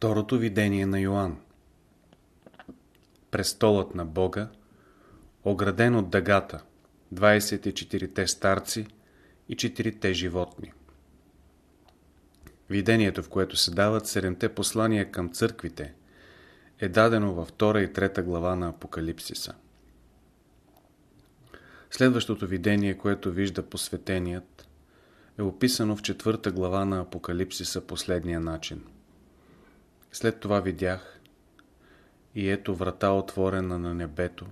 Второто видение на Йоанн Престолът на Бога ограден от дъгата 24-те старци и 4-те животни Видението, в което се дават седемте послания към църквите, е дадено във втора и трета глава на Апокалипсиса. Следващото видение, което вижда посветеният, е описано в четвърта глава на Апокалипсиса последния начин. След това видях и ето врата отворена на небето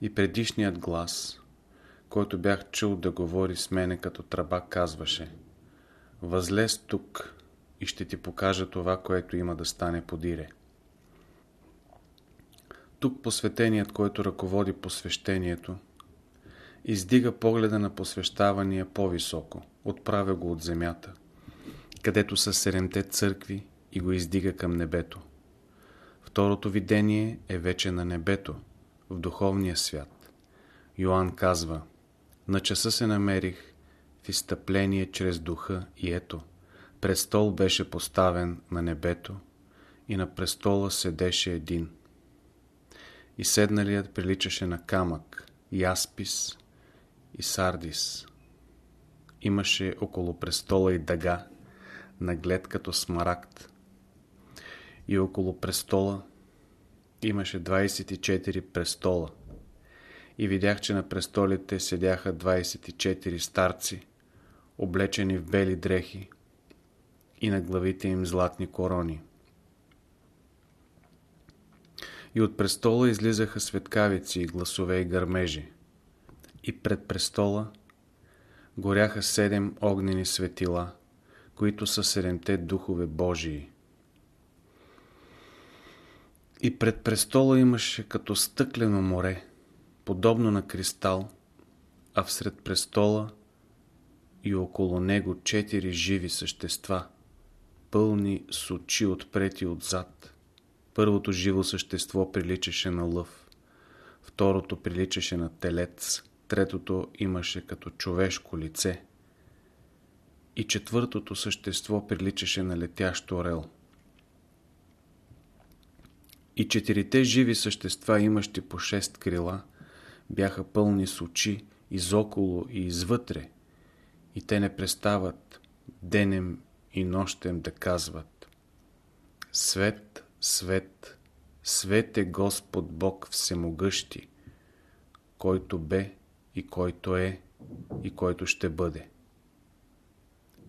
и предишният глас, който бях чул да говори с мене като тръба, казваше Възлез тук и ще ти покажа това, което има да стане подире. Тук посветеният, който ръководи посвещението, издига погледа на посвещавания по-високо, отправя го от земята, където са седемте църкви и го издига към небето. Второто видение е вече на небето, в духовния свят. Йоанн казва, на часа се намерих в изтъпление чрез духа и ето, престол беше поставен на небето и на престола седеше един. И седналият приличаше на камък, яспис и сардис. Имаше около престола и дъга, наглед като смарагд. И около престола имаше 24 престола. И видях, че на престолите седяха 24 старци, облечени в бели дрехи и на главите им златни корони. И от престола излизаха светкавици и гласове и гърмежи. И пред престола горяха седем огнени светила, които са седемте духове Божии. И пред престола имаше като стъклено море, подобно на кристал, а всред престола и около него четири живи същества, пълни с очи отпред и отзад. Първото живо същество приличаше на лъв, второто приличаше на телец, третото имаше като човешко лице и четвъртото същество приличаше на летящ орел. И четирите живи същества, имащи по шест крила, бяха пълни с очи изоколо и извътре, и те не престават денем и нощем да казват Свет, свет, свет е Господ Бог Всемогъщи, който бе и който е и който ще бъде.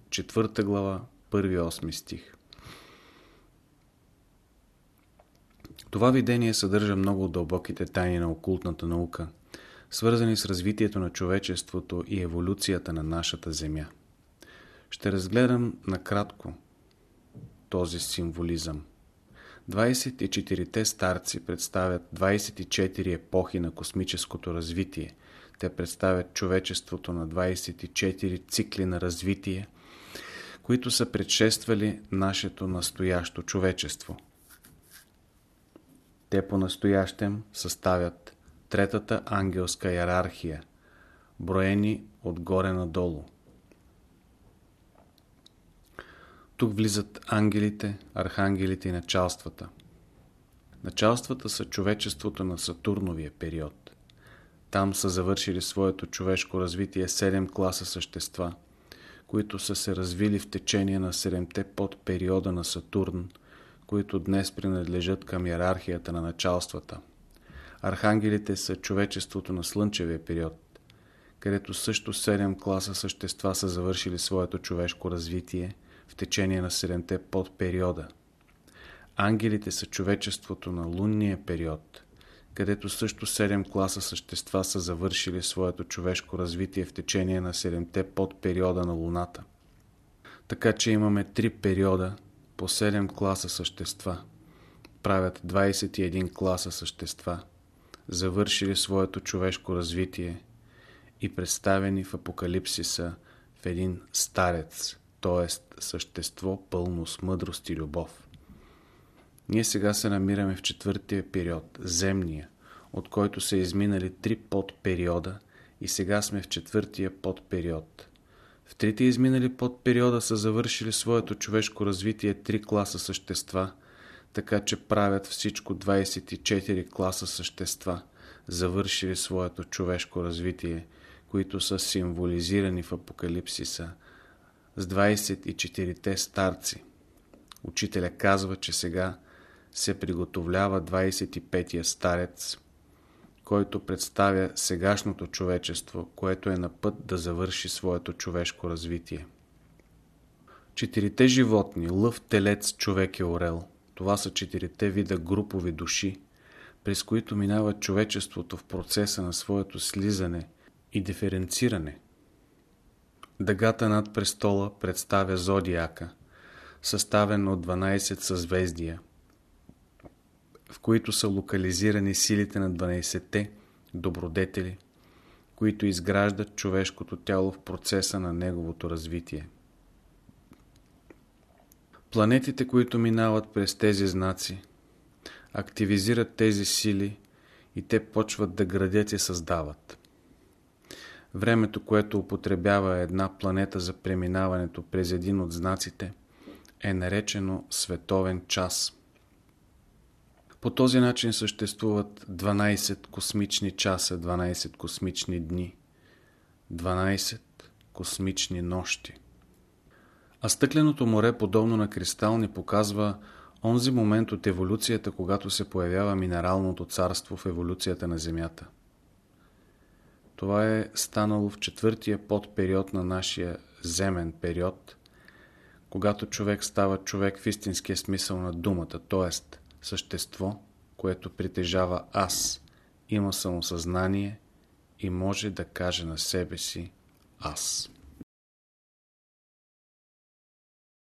Четвърта глава, първи осми стих. Това видение съдържа много дълбоките тайни на окултната наука – свързани с развитието на човечеството и еволюцията на нашата Земя. Ще разгледам накратко този символизъм. 24-те старци представят 24 епохи на космическото развитие. Те представят човечеството на 24 цикли на развитие, които са предшествали нашето настоящо човечество. Те по-настоящем съставят третата ангелска иерархия, броени отгоре надолу. Тук влизат ангелите, архангелите и началствата. Началствата са човечеството на Сатурновия период. Там са завършили своето човешко развитие седем класа същества, които са се развили в течение на седемте под периода на Сатурн, които днес принадлежат към иерархията на началствата – Архангелите са човечеството на Слънчевия период, където също 7 класа същества са завършили своето човешко развитие в течение на 7-те подпериода. Ангелите са човечеството на лунния период, където също 7 класа същества са завършили своето човешко развитие в течение на 7-те подпериода на Луната. Така че имаме 3 периода по 7 класа същества. Правят 21 класа същества – завършили своето човешко развитие и представени в Апокалипсиса в един старец, т.е. същество пълно с мъдрост и любов. Ние сега се намираме в четвъртия период, земния, от който са изминали три подпериода и сега сме в четвъртия подпериод, В трите изминали под периода са завършили своето човешко развитие три класа същества, така че правят всичко 24 класа същества, завършили своето човешко развитие, които са символизирани в Апокалипсиса с 24-те старци. Учителя казва, че сега се приготовлява 25-я старец, който представя сегашното човечество, което е на път да завърши своето човешко развитие. Четирите животни – лъв, телец, човек и орел – това са четирите вида групови души, през които минава човечеството в процеса на своето слизане и диференциране. Дъгата над престола представя зодиака, съставен от 12 съзвездия – в които са локализирани силите на 12-те добродетели, които изграждат човешкото тяло в процеса на неговото развитие. Планетите, които минават през тези знаци, активизират тези сили и те почват да градят и създават. Времето, което употребява една планета за преминаването през един от знаците, е наречено световен час – по този начин съществуват 12 космични часа, 12 космични дни, 12 космични нощи. А стъкленото море, подобно на кристал, ни показва онзи момент от еволюцията, когато се появява минералното царство в еволюцията на Земята. Това е станало в четвъртия подпериод на нашия земен период, когато човек става човек в истинския смисъл на думата, т.е същество, което притежава аз, има самосъзнание и може да каже на себе си аз.